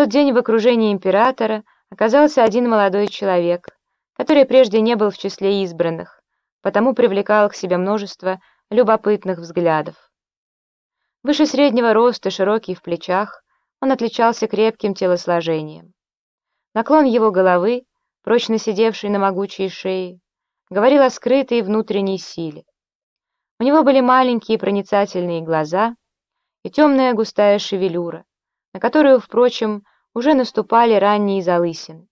тот день в окружении императора оказался один молодой человек, который прежде не был в числе избранных, потому привлекал к себе множество любопытных взглядов. Выше среднего роста, широкий в плечах, он отличался крепким телосложением. Наклон его головы, прочно сидевший на могучей шее, говорил о скрытой внутренней силе. У него были маленькие проницательные глаза и темная густая шевелюра, на которую, впрочем, уже наступали ранние залысины.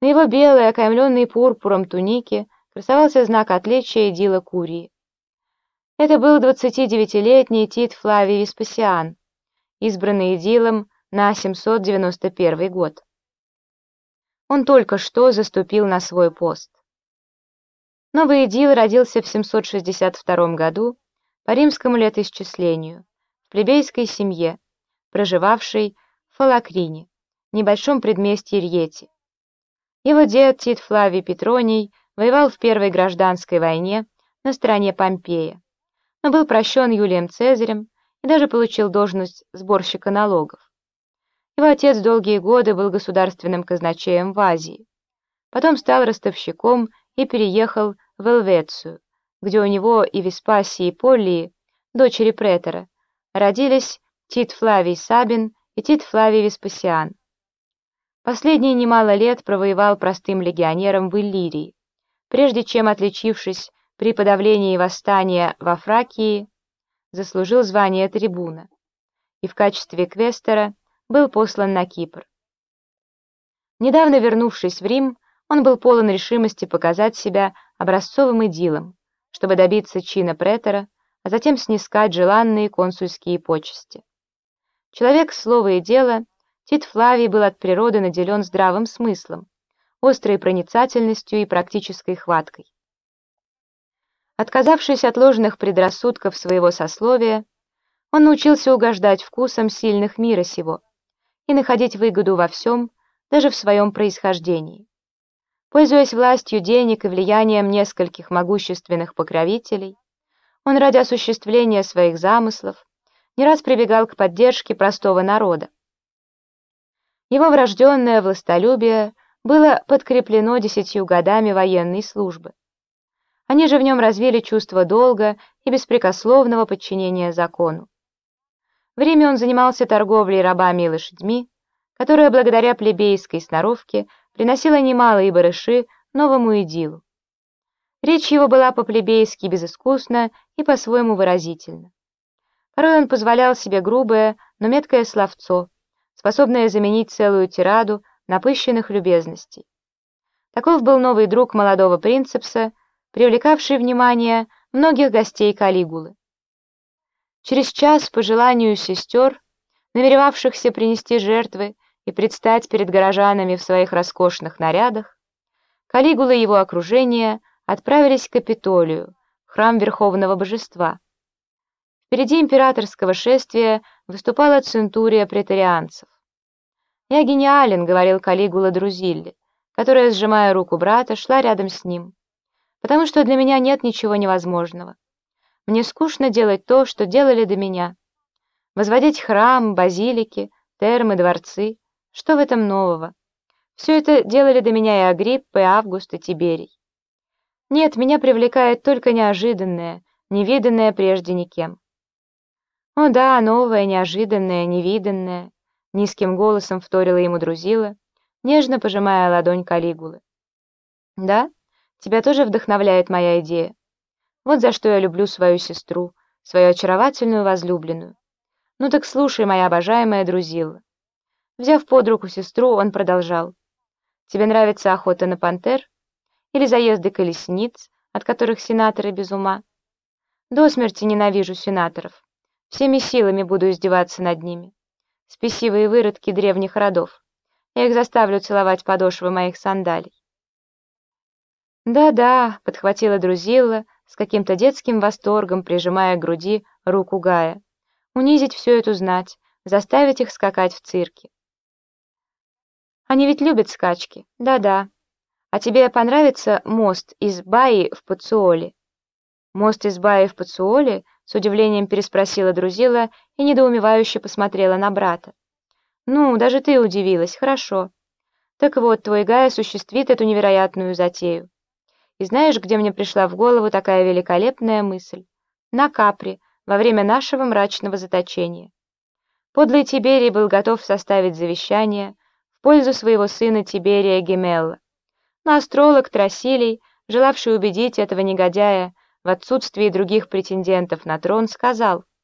На его белой, окаймленной пурпуром тунике красовался знак отличия Дила Курии. Это был 29-летний Тит Флавий Веспасиан, избранный Эдилом на 791 год. Он только что заступил на свой пост. Новый Эдил родился в 762 году по римскому летоисчислению в плебейской семье, проживавшей Фалакрине, небольшом предместье Рьети. Его дед Тит Флавий Петроний воевал в Первой гражданской войне на стороне Помпея но был прощен Юлием Цезарем и даже получил должность сборщика налогов. Его отец долгие годы был государственным казначеем в Азии. Потом стал ростовщиком и переехал в Элвецию, где у него и Веспасии и Поллии, дочери претора, родились Тит Флавий Сабин и Тит Флавий Веспасиан. Последний немало лет провоевал простым легионером в Иллирии, прежде чем, отличившись при подавлении восстания во Фракии заслужил звание трибуна и в качестве квестера был послан на Кипр. Недавно вернувшись в Рим, он был полон решимости показать себя образцовым идилом, чтобы добиться чина претора, а затем снискать желанные консульские почести. Человек слова и дела, Тит Флавий был от природы наделен здравым смыслом, острой проницательностью и практической хваткой. Отказавшись от ложных предрассудков своего сословия, он научился угождать вкусам сильных мира сего и находить выгоду во всем, даже в своем происхождении. Пользуясь властью денег и влиянием нескольких могущественных покровителей, он ради осуществления своих замыслов не раз прибегал к поддержке простого народа. Его врожденное властолюбие было подкреплено десятью годами военной службы. Они же в нем развили чувство долга и беспрекословного подчинения закону. В Риме он занимался торговлей рабами и лошадьми, которая благодаря плебейской сноровке приносила немалые барыши новому идилу. Речь его была по-плебейски безыскусна и по-своему выразительна. Порой он позволял себе грубое, но меткое словцо, способное заменить целую тираду напыщенных любезностей. Таков был новый друг молодого принцепса, привлекавший внимание многих гостей Калигулы. Через час, по желанию сестер, намеревавшихся принести жертвы и предстать перед горожанами в своих роскошных нарядах, Калигула и его окружение отправились к Капитолию, храм Верховного Божества. Впереди императорского шествия выступала центурия претарианцев. «Я гениален», — говорил Калигула Друзилли, которая, сжимая руку брата, шла рядом с ним потому что для меня нет ничего невозможного. Мне скучно делать то, что делали до меня. Возводить храм, базилики, термы, дворцы. Что в этом нового? Все это делали до меня и Агрипп, и Август, и Тиберий. Нет, меня привлекает только неожиданное, невиданное прежде никем. О да, новое, неожиданное, невиданное, низким голосом вторила ему друзила, нежно пожимая ладонь Калигулы. Да? Тебя тоже вдохновляет моя идея. Вот за что я люблю свою сестру, свою очаровательную возлюбленную. Ну так слушай, моя обожаемая Друзилла. Взяв под руку сестру, он продолжал. Тебе нравится охота на пантер? Или заезды колесниц, от которых сенаторы без ума? До смерти ненавижу сенаторов. Всеми силами буду издеваться над ними. Спесивые выродки древних родов. Я их заставлю целовать подошвы моих сандалий. «Да-да», — подхватила Друзилла с каким-то детским восторгом, прижимая к груди руку Гая. «Унизить всю эту знать, заставить их скакать в цирке». «Они ведь любят скачки, да-да. А тебе понравится мост из Баи в Пацуоле?» «Мост из Баи в Пацуоле?» — с удивлением переспросила Друзила и недоумевающе посмотрела на брата. Ну, даже ты удивилась, хорошо. Так вот, твой Гай осуществит эту невероятную затею. И знаешь, где мне пришла в голову такая великолепная мысль? На Капри, во время нашего мрачного заточения. Подлый Тиберий был готов составить завещание в пользу своего сына Тиберия Гемелла. Но астролог Трасилий, желавший убедить этого негодяя в отсутствии других претендентов на трон, сказал —